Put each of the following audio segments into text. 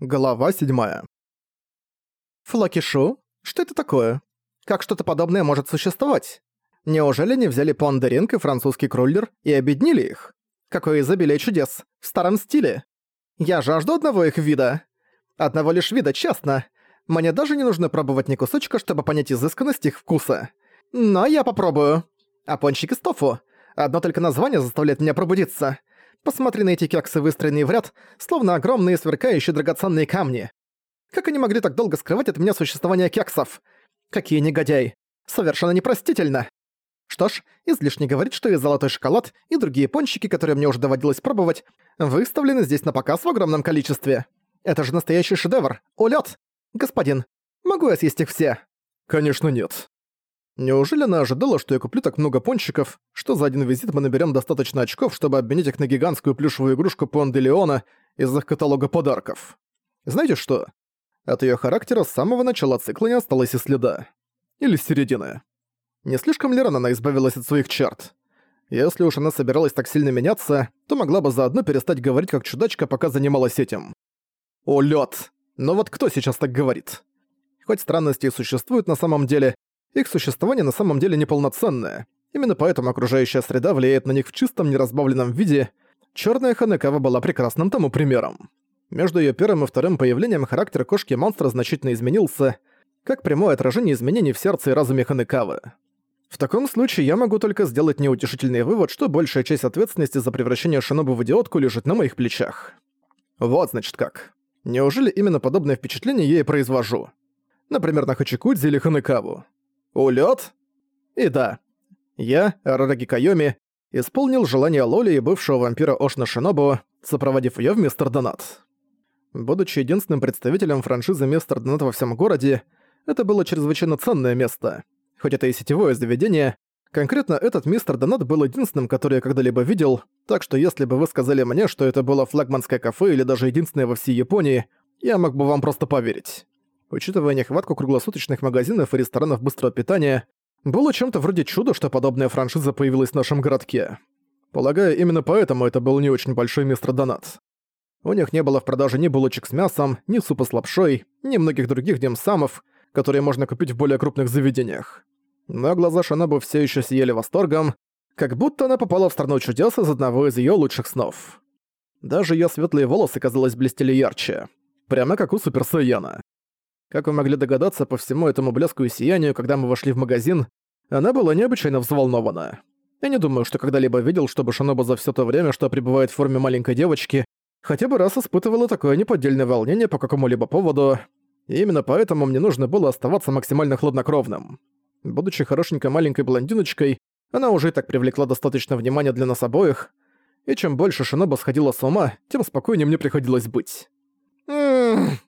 Глава 7. Флакишу? Что это такое? Как что-то подобное может существовать? Неужели не взяли Пондеринг и французский круллер и объединили их? Какое изобилие чудес! В старом стиле! Я жажду одного их вида. Одного лишь вида, честно. Мне даже не нужно пробовать ни кусочка, чтобы понять изысканность их вкуса. Но я попробую. А пончики с тофу. Одно только название заставляет меня пробудиться. Посмотри на эти кексы, выстроенные в ряд, словно огромные сверкающие драгоценные камни. Как они могли так долго скрывать от меня существование кексов? Какие негодяи! Совершенно непростительно! Что ж, излишне говорить, что и золотой шоколад, и другие пончики, которые мне уже доводилось пробовать, выставлены здесь на показ в огромном количестве. Это же настоящий шедевр! Улёт! Господин, могу я съесть их все? Конечно нет. Неужели она ожидала, что я куплю так много пончиков, что за один визит мы наберем достаточно очков, чтобы обменять их на гигантскую плюшевую игрушку Понделеона из их каталога подарков? Знаете что? От ее характера с самого начала цикла не осталось и следа. Или середины. Не слишком ли рано она избавилась от своих черт? Если уж она собиралась так сильно меняться, то могла бы заодно перестать говорить как чудачка, пока занималась этим. О, лёд! Но вот кто сейчас так говорит? Хоть странности и существуют на самом деле, их существование на самом деле неполноценное. Именно поэтому окружающая среда влияет на них в чистом, неразбавленном виде. Чёрная Ханекава была прекрасным тому примером. Между её первым и вторым появлением характер кошки-монстра значительно изменился, как прямое отражение изменений в сердце и разуме Ханекавы. В таком случае я могу только сделать неутешительный вывод, что большая часть ответственности за превращение Шинобу в идиотку лежит на моих плечах. Вот значит как. Неужели именно подобное впечатление я и произвожу? Например, на Хачикудзи или Ханекаву. Улёт? И да, я, Арараги Кайоми, исполнил желание Лоли и бывшего вампира Ошна Шинобу, сопроводив её в Мистер Донат. Будучи единственным представителем франшизы Мистер Донат во всем городе, это было чрезвычайно ценное место. Хоть это и сетевое заведение, конкретно этот Мистер Донат был единственным, который я когда-либо видел, так что если бы вы сказали мне, что это было флагманское кафе или даже единственное во всей Японии, я мог бы вам просто поверить. Учитывая нехватку круглосуточных магазинов и ресторанов быстрого питания, было чем-то вроде чуда, что подобная франшиза появилась в нашем городке. Полагаю, именно поэтому это был не очень большой мистер Донат. У них не было в продаже ни булочек с мясом, ни супа с лапшой, ни многих других демсамов, которые можно купить в более крупных заведениях. Но глаза Шанабу все еще сияли восторгом, как будто она попала в страну чудес из одного из ее лучших снов. Даже ее светлые волосы, казалось, блестели ярче. Прямо как у Супер. Как вы могли догадаться по всему этому блеску и сиянию, когда мы вошли в магазин, она была необычайно взволнована. Я не думаю, что когда-либо видел, чтобы Шиноба за все то время, что пребывает в форме маленькой девочки, хотя бы раз испытывала такое неподдельное волнение по какому-либо поводу, и именно поэтому мне нужно было оставаться максимально хладнокровным. Будучи хорошенькой маленькой блондиночкой, она уже и так привлекла достаточно внимания для нас обоих, и чем больше Шиноба сходила с ума, тем спокойнее мне приходилось быть. «М-м-м»,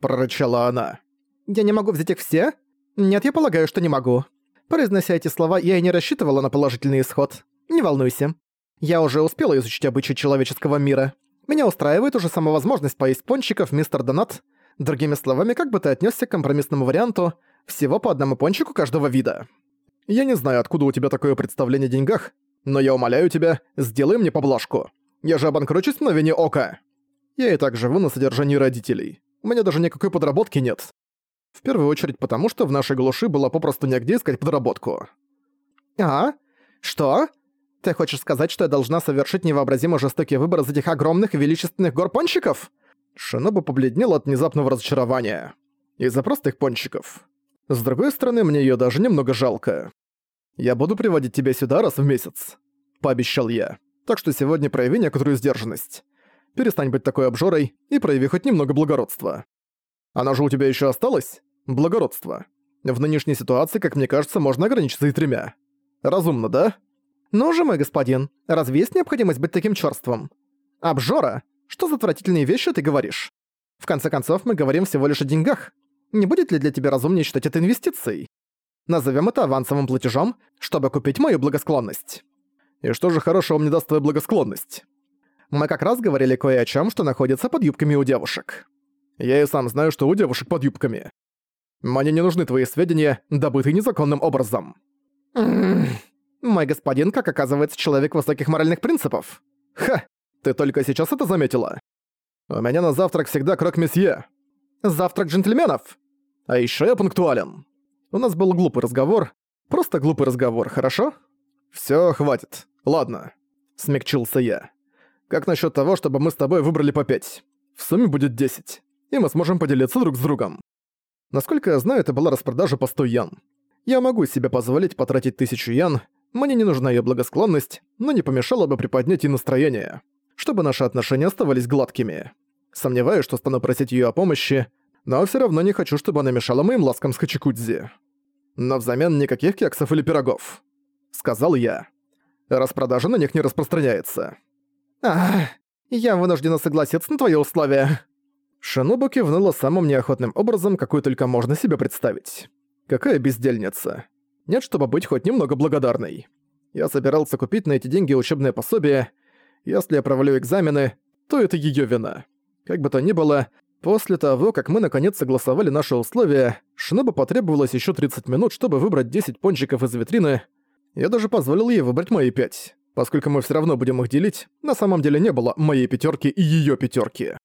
прорычала она. Я не могу взять их все? Нет, я полагаю, что не могу. Произнося эти слова, я и не рассчитывала на положительный исход. Не волнуйся. Я уже успела изучить обычаи человеческого мира. Меня устраивает уже сама возможность поесть пончиков, мистер Донат. Другими словами, как бы ты отнесся к компромиссному варианту всего по одному пончику каждого вида. Я не знаю, откуда у тебя такое представление о деньгах, но я умоляю тебя, сделай мне поблажку. Я же обанкрочусь в мгновение ока. Я и так живу на содержании родителей. У меня даже никакой подработки нет. В первую очередь потому, что в нашей глуши было попросту негде искать подработку. «А? Что? Ты хочешь сказать, что я должна совершить невообразимо жестокий выбор из этих огромных и величественных гор пончиков?» Шиноба побледнела от внезапного разочарования. Из-за простых пончиков. С другой стороны, мне её даже немного жалко. «Я буду приводить тебя сюда раз в месяц», — пообещал я. «Так что сегодня прояви некоторую сдержанность. Перестань быть такой обжорой и прояви хоть немного благородства». Она же у тебя еще осталась? Благородство. В нынешней ситуации, как мне кажется, можно ограничиться и тремя. Разумно, да? Ну же, мой господин, разве есть необходимость быть таким чёрством? Обжора? Что за отвратительные вещи ты говоришь? В конце концов, мы говорим всего лишь о деньгах. Не будет ли для тебя разумнее считать это инвестицией? Назовем это авансовым платежом, чтобы купить мою благосклонность. И что же хорошего мне даст твоя благосклонность? Мы как раз говорили кое о чем, что находится под юбками у девушек. Я и сам знаю, что у девушек под юбками. Мне не нужны твои сведения, добытые незаконным образом. Мой господин, как оказывается, человек высоких моральных принципов. Ха, ты только сейчас это заметила? У меня на завтрак всегда крок-месье. Завтрак джентльменов? А еще я пунктуален. У нас был глупый разговор. Просто глупый разговор, хорошо? Все, хватит. Ладно. Смягчился я. Как насчет того, чтобы мы с тобой выбрали по пять? В сумме будет десять, и мы сможем поделиться друг с другом. Насколько я знаю, это была распродажа по 100 ян. Я могу себе позволить потратить тысячу ян, мне не нужна ее благосклонность, но не помешало бы приподнять ей настроение, чтобы наши отношения оставались гладкими. Сомневаюсь, что стану просить ее о помощи, но все равно не хочу, чтобы она мешала моим ласкам с Хачикудзи. Но взамен никаких кексов или пирогов. Сказал я. Распродажа на них не распространяется. Ах, я вынуждена согласиться на твои условия. Шинобу кивнула самым неохотным образом, какой только можно себе представить. Какая бездельница. Нет, чтобы быть хоть немного благодарной. Я собирался купить на эти деньги учебное пособие. Если я провалю экзамены, то это её вина. Как бы то ни было, после того, как мы наконец согласовали наши условия, Шинобу потребовалось ещё 30 минут, чтобы выбрать 10 пончиков из витрины. Я даже позволил ей выбрать мои 5. Поскольку мы всё равно будем их делить, на самом деле не было моей пятёрки и её пятёрки.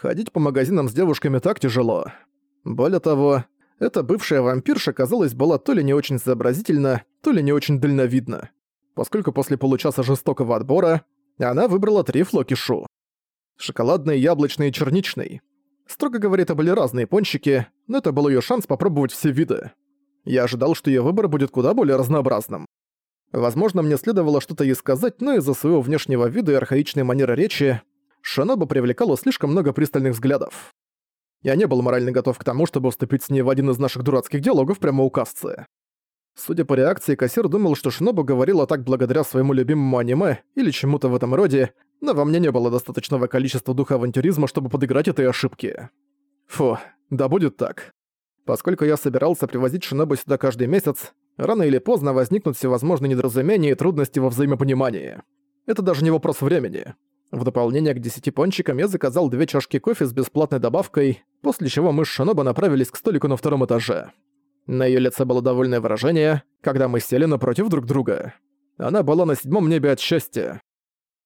Ходить по магазинам с девушками так тяжело. Более того, эта бывшая вампирша, казалось, была то ли не очень сообразительна, то ли не очень дальновидна. Поскольку после получаса жестокого отбора она выбрала три флокишу. Шоколадный, яблочный и черничный. Строго говоря, это были разные пончики, но это был её шанс попробовать все виды. Я ожидал, что её выбор будет куда более разнообразным. Возможно, мне следовало что-то ей сказать, но из-за своего внешнего вида и архаичной манеры речи Шиноба привлекала слишком много пристальных взглядов. Я не был морально готов к тому, чтобы вступить с ней в один из наших дурацких диалогов прямо у кассы. Судя по реакции, кассир думал, что Шинобу говорила так благодаря своему любимому аниме или чему-то в этом роде, но во мне не было достаточного количества духа авантюризма, чтобы подыграть этой ошибке. Фу, да будет так. Поскольку я собирался привозить Шинобу сюда каждый месяц, рано или поздно возникнут всевозможные недоразумения и трудности во взаимопонимании. Это даже не вопрос времени. В дополнение к десяти пончикам я заказал две чашки кофе с бесплатной добавкой, после чего мы с Шиноба направились к столику на втором этаже. На её лице было довольное выражение, когда мы сели напротив друг друга. Она была на седьмом небе от счастья.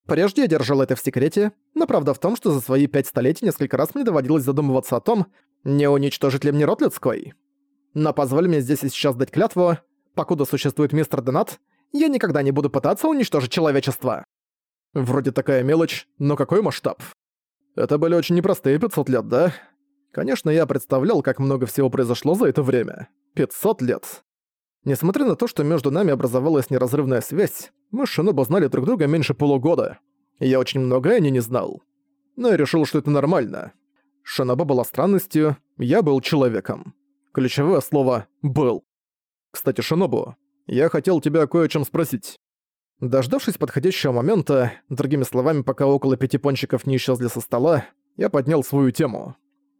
Прежде я держал это в секрете, но правда в том, что за свои пять столетий несколько раз мне доводилось задумываться о том, не уничтожить ли мне род людской. Но позволь мне здесь и сейчас дать клятву, покуда существует мистер Донат, я никогда не буду пытаться уничтожить человечество. Вроде такая мелочь, но какой масштаб? Это были очень непростые 500 лет, да? Конечно, я представлял, как много всего произошло за это время. 500 лет. Несмотря на то, что между нами образовалась неразрывная связь, мы с Шинобо знали друг друга меньше полугода. И я очень многое о ней не знал. Но я решил, что это нормально. Шинобо была странностью, я был человеком. Ключевое слово «был». Кстати, Шинобу, я хотел тебя кое о чем спросить. Дождавшись подходящего момента, другими словами, пока около пяти пончиков не исчезли со стола, я поднял свою тему.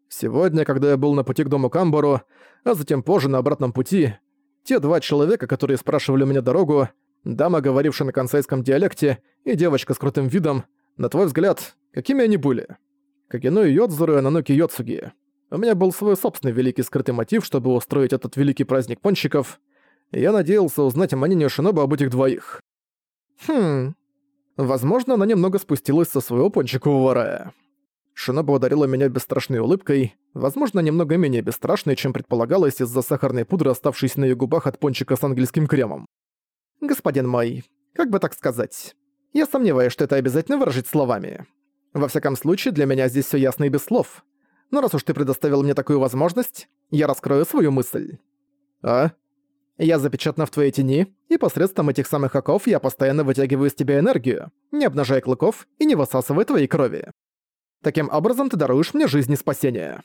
Сегодня, когда я был на пути к дому Камбару, а затем позже на обратном пути, те два человека, которые спрашивали у меня дорогу, дама, говорившая на консайском диалекте, и девочка с крутым видом, на твой взгляд, какими они были? Кагино Йодзуру и Ананоки Йоцуги. У меня был свой собственный великий скрытый мотив, чтобы устроить этот великий праздник пончиков, и я надеялся узнать мнение Шиноба об этих двоих. Хм. Возможно, она немного спустилась со своего пончикового рая. Шиноба ударила меня бесстрашной улыбкой, возможно, немного менее бесстрашной, чем предполагалось из-за сахарной пудры, оставшейся на её губах от пончика с английским кремом. «Господин мой, как бы так сказать? Я сомневаюсь, что это обязательно выражить словами. Во всяком случае, для меня здесь всё ясно и без слов. Но раз уж ты предоставил мне такую возможность, я раскрою свою мысль». «А? Я запечатана в твоей тени, и посредством этих самых оков я постоянно вытягиваю из тебя энергию, не обнажая клыков и не высасывая твоей крови. Таким образом ты даруешь мне жизнь и спасение.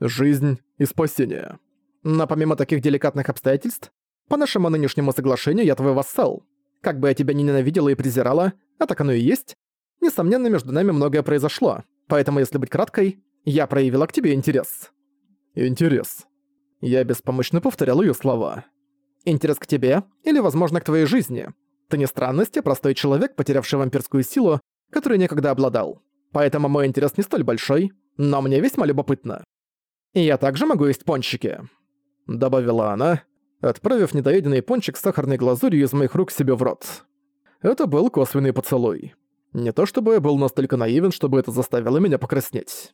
Жизнь и спасение. Но помимо таких деликатных обстоятельств, по нашему нынешнему соглашению я твой вассал. Как бы я тебя не ненавидела и презирала, а так оно и есть, несомненно, между нами многое произошло, поэтому, если быть краткой, я проявила к тебе интерес. Интерес. Я беспомощно повторял ее слова. Интерес к тебе или, возможно, к твоей жизни. Ты не странность, а простой человек, потерявший вампирскую силу, которой некогда обладал. Поэтому мой интерес не столь большой, но мне весьма любопытно. И я также могу есть пончики», — добавила она, отправив недоеденный пончик с сахарной глазурью из моих рук себе в рот. Это был косвенный поцелуй. Не то чтобы я был настолько наивен, чтобы это заставило меня покраснеть.